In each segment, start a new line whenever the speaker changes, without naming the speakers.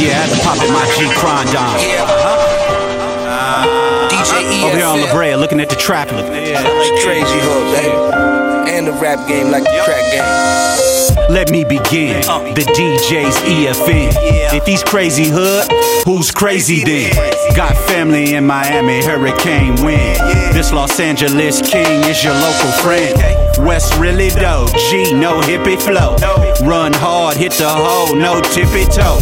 Yeah, I had to pop it my G Crondon. Uh-huh.
DJ uh-huh.
Over here on La Brea, looking at the trap. Looking at
Crazy hood, baby. And the rap game like the crack game.
Let me begin. The DJ's EFN. If he's crazy hood, who's crazy then? Got family in Miami, hurricane wind. This Los Angeles king is your local friend. West really dope, G, no hippie flow. Run hard, hit the hole, no tippy toe.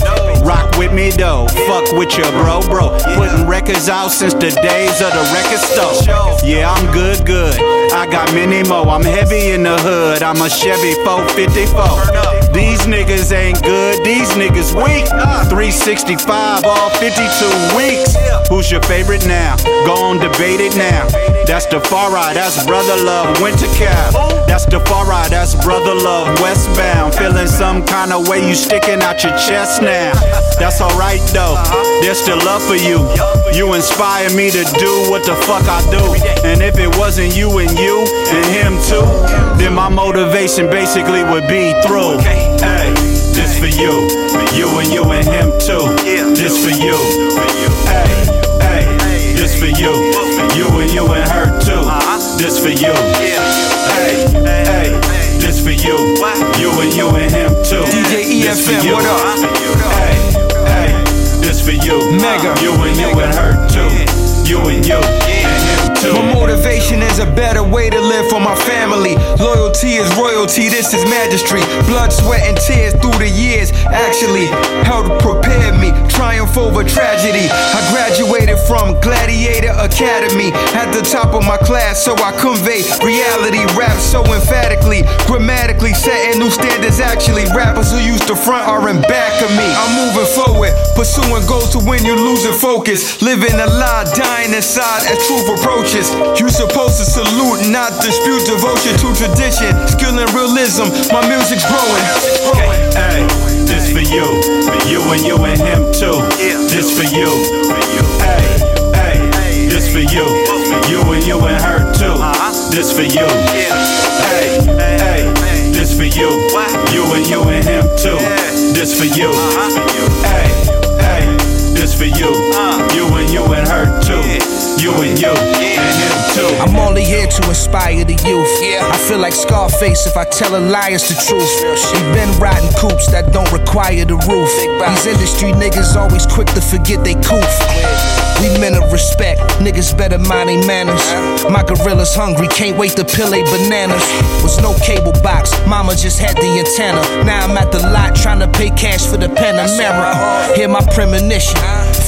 Rock with me though, fuck with your bro, bro. Putting records out since the days of the record store. Yeah, I'm good, good. I got many more. I'm heavy in the hood. I'm a Chevy 454. These niggas ain't good. These niggas weak. 365 all 52 weeks. Who's your favorite now? Go on, debate it now. That's the far right. That's brother love. Winter cap. That's the far right. That's brother love. Westbound. Feeling some kind of way. You sticking out your chest now. That's alright though. There's still love for you. You inspire me to do what the fuck I do. And if it wasn't you and you and him too, then my motivation basically would be through. Hey, this for you. You and you and him too. This for you. Hey, hey, this for you. You and you and her too. This for you. For you. And you and her too. You and you.
My motivation is a better way to live for my family. Loyalty is royalty, this is magistry. Blood, sweat, and tears through the years actually helped prepare me. Over tragedy. I graduated from Gladiator Academy at the top of my class, so I convey reality. Rap so emphatically, grammatically setting new standards. Actually, rappers who used to front are in back of me. I'm moving forward, pursuing goals to win. You're losing focus, living a lie, dying inside as truth approaches. You're supposed to salute, not dispute devotion to tradition, skill and realism. My music's growing.
Hey, this You and you and her too. This for you. Hey, hey, this for you. You and you and him too. This for you. Hey, hey, this for you. You and you and her too. You and you and him too.
I'm only here to inspire the youth. I feel like Scarface if I tell a lie, it's the truth. We've been riding coops that don't require the roof. These industry niggas always quick to forget they coof. We men of respect, niggas better mind they manners. My gorilla's hungry, can't wait to peel they bananas. Was no cable box, mama just had the antenna. Now I'm at the lot trying to pay cash for the Panamera. Hear my premonition,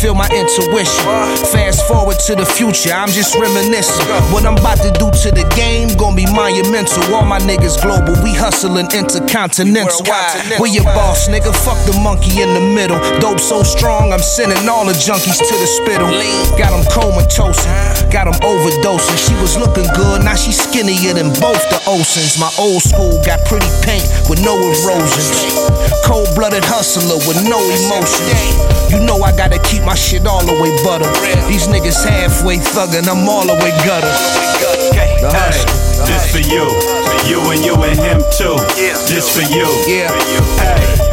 feel my intuition. Fast forward to the future, I'm just reminiscing. What I'm about to do to the game gon' be monumental. All my niggas global, we hustling intercontinental. We your boss, nigga. Fuck the monkey in the middle. Dope so strong, I'm sending all the junkies to the spittle. Got them comatose, got them overdosing. She was looking good, now she skinnier than both the Olsens. My old school got pretty paint with no erosions. Cold blooded hustler with no emotions. You know I gotta keep my shit all the way butter. These niggas halfway thuggin', I'm all the way gutter. The
Hey,
hustle.
this for you. You and you and him too. This for you.
Yeah.
Hey,